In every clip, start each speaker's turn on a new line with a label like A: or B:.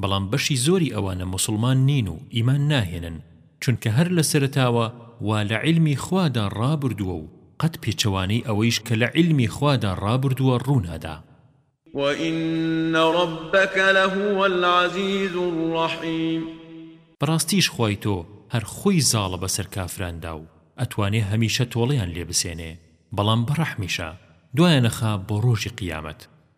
A: بەڵام بەشی زۆری ئەوانە موسڵمان نین و ئیمان ناهێنن چونکە هەر لە سەرەتاوە وا لە عیلمی خوادا ڕابردووە و قەت پێچەوانەی ئەوەیش کە لە عیلمی خوادا ڕابردووە ڕوونادا.
B: وَإِنَّ رَبَّکَ لَهُوَ الْعَزِیزُ الرَّحِیم.
A: بەڕاستیش خوای تۆ هەر خۆی زاڵە بەسەر کافراندا و ئەتوانێ هەمیشە تۆڵەیان لێ بسێنێ بەڵام بەڕەحمیشە دوایان ئەخا بۆ ڕۆژی قیامەت.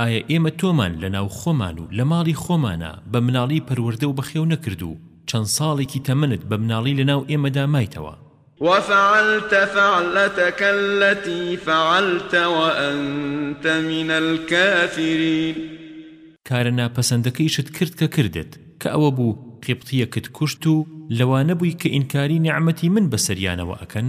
A: ئایا ئێمە تۆمان لە ناو خۆمان و لە ماڵی خۆمانا بە مناڵی پەروەردە و بەخێو نەکرد و چەند ساڵێکی تەمەنت بە مناڵی لە ناو ئێمەدا مایتەوە؟
B: وفعلت فعلتک التی فعلت وانت من الکافرین
A: کارە ناپەسەندەکەیشت کرد کە کردت کە ئەوە بوو قیبطیەکت کوشت و لەوانە بووی کە ئینکاری نیعمەتی من بەسەریانەوە ئەکەن؟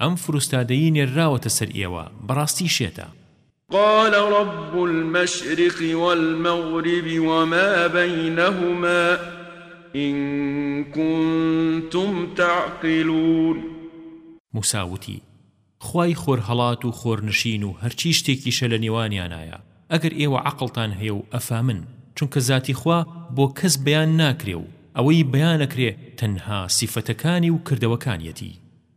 A: ئەم فروستادەیی نێرراوەتە سەر ئێوە، بەڕاستی شێتە.
B: قال رب المشرق والمغرب وما بينهما إن كنتم تعقلون
A: موسا وتی، خوای خۆرهەڵات و خۆرنشین و هەرچی شتێکیشە لە نێوانیانایە، ئەگەر ئێوە عەقڵتان هەیە و ئەفامن، چونکە زاتی خوا بۆ کەس بەیان ناکرێ و ئەوەی بەیان ئەکرێ تەنها سیفەتەکانی و کردەوەکانیەتی.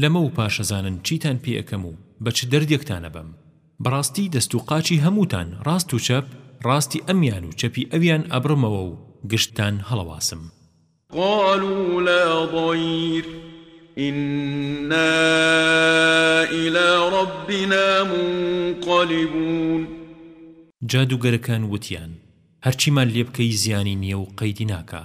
A: لەمە و پاشەزانن چیتان پێ ئەکەم و بە چ دەردێکتان ئەبەم. بەڕاستی دەست و قاچی هەمووتان ڕاست و چەپ، ڕاستی ئەمیان و چەپی ئەویان ئەبڕمەوە و گشتتان هەڵەواسم.
B: قالوا لا ضیر ئینا ئیلی ڕەبینا مونقەلیبون.
A: جادووگەرەکان وتیان، هەرچیمان لێ بکەی زیانی نییە و قەیدی ناکا.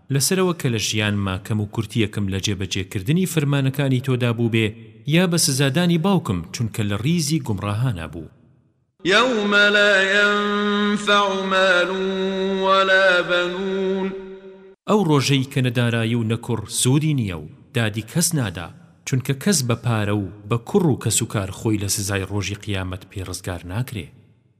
A: لەسەرەوە کە لە ژیانما کەم و کورتیەکم لە جێ بەجێ کردنی فرمانەکانی تۆدا بووبێ یا بە سزادانی باوکم چونکە لە ڕیزی گومڕاهانا بوو.
B: یوم لا ینفع مال ولا بنون.
A: ئەو ڕۆژەی کە نە دارایی و نە کوڕ سوودی نیە و دادی کەس نادا چونکە کەس بە پارە و بە کوڕ و کەسوکار خۆی لە سزای ڕۆژی قیامەت پێ ڕزگار ناکرێ.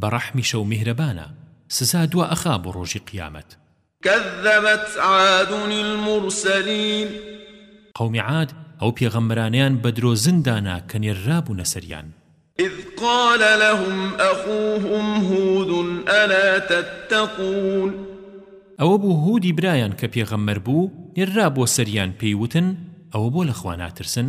A: بەڕەحمیشە و میهرەبانە. سزا دوا ئەخا بۆ ڕۆژی قیامەت.
B: کذبت عاد المرسلین.
A: قەومی عاد ئەو پێغەمبەرانەیان بە درۆزن دانا کە نێررابوونە سەریان.
B: اذ قال لهم اخوهم هود الا تتقون.
A: ئەوە بوو هودی برایان کە پێغەمبەر بوو نێررابووە سەریان پێی وتن ئەوە بۆ
B: لە
A: خوا ناترسن؟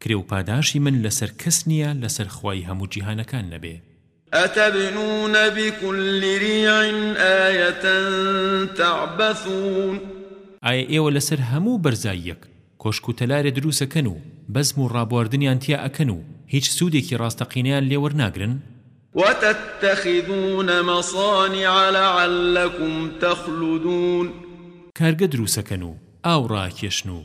A: کرێ و پاداشی من لەسەر کەس نییە لەسەر خوای هەموو جیهانەکان نەبێ.
B: ئەتەبنون بکل ریع آیە تعبثون.
A: ئایا ئێوە لەسەر هەموو بەرزاییەک کۆشک و تەلارێ درووست ئەکەن و بەزم و ڕابواردنیان تیا ئەکەن و هیچ سوودێکی ڕاستەقینەیان لێ وەرناگرن؟
B: وتتخذون مصانع لعلکم تخلدون.
A: کارگە درووست ئەکەن و ئاو ڕائەکێشن و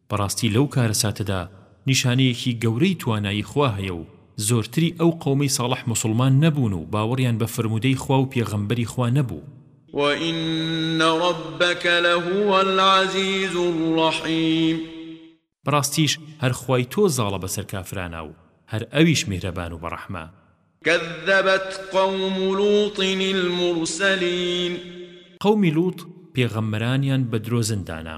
A: بەڕاستی لەو کارەساتەدا نیشانەیەکی گەورەی توانایی خوا هەیە و زۆرتری ئەو قەومەی ساڵح موسڵمان نەبوون و باوەڕیان بە فەرموودەی خوا و پێغەمبەری خوا نەبوو.
B: وَإِنَّ رَبَّکَ لَهُوَ الْعَزِیزُ الرَّحِیم.
A: بەڕاستیش هەر خوای تۆ زاڵە بەسەر کافرانا و هەر ئەویش میهرەبان و بەڕەحمە.
B: کذبت قوم لوط المرسلین.
A: قەومی لوط پێغەمبەرانیان بە
B: درۆزن دانا.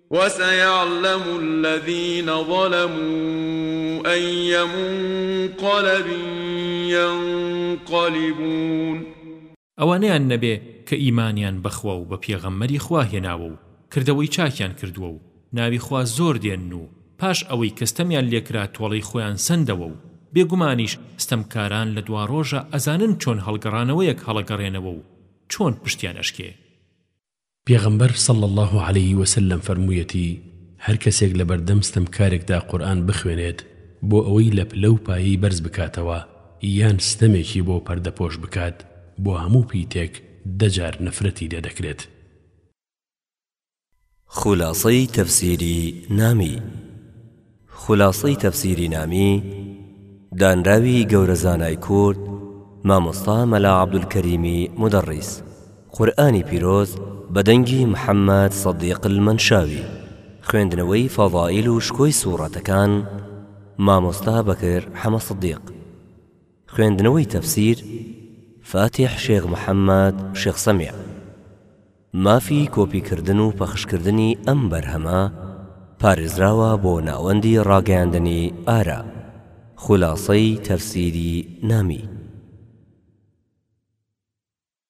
B: وسیعلم الذین ظلموا ای منقلب ینقلبون.
A: ئەوانەیان نەبێ کە ئیمانیان بەخوا و بە پێغەمبەری خوا هێناوە و کردەوەی چاکیان کردووە و ناوی خوا زۆر دێنن و پاش ئەوەی کە ستەمیان لێکرا تۆڵەی خۆیان سەندەوە و بێگومانیش ستەمکاران لە دواڕۆژا ئەزانن چۆن هەڵگەڕانەوەیەک هەڵەگەڕێنەوە و چۆن پشتیان ئەشکێ
C: پێغەمبەر صلی اللە علیە وسلم فەرموویەتی، هەر کەسێک لەبەردەم ستەمکارێکدا قورئان بخوێنێت بۆ ئەوەی لە پلە و پایەی بەرز بکاتەوە یان ستەمێکی بۆ پەردەپۆش بکات بۆ هەموو پیتێک دە جار نەفرەتی لێ دەکرێت.
D: خولاسەی تەفسیری نامی. خولاسەی تەفسیری نامی، دانراوی گەورە زانای کورد مامۆستا مەلا عەبدولکەریمی مودەڕیس، قورئانی پیرۆز بە دەنگی محەممەد سەدیق المەنشاوی، خوێندنەوەی فەزائیل و شکۆی سوڕەتەکان مامۆستا بەکر حەمە سدیق، خوێندنەوەی تەفسیر فاتیح شێخ محەممەد شێخ سەمیع. مافی کۆپی کردن و پەخش کردنی ئەم بەرهەمە پارێزراوە بۆ ناوەندی ڕاگەیاندنی ئارا خولاسەی تەفسیری نامی.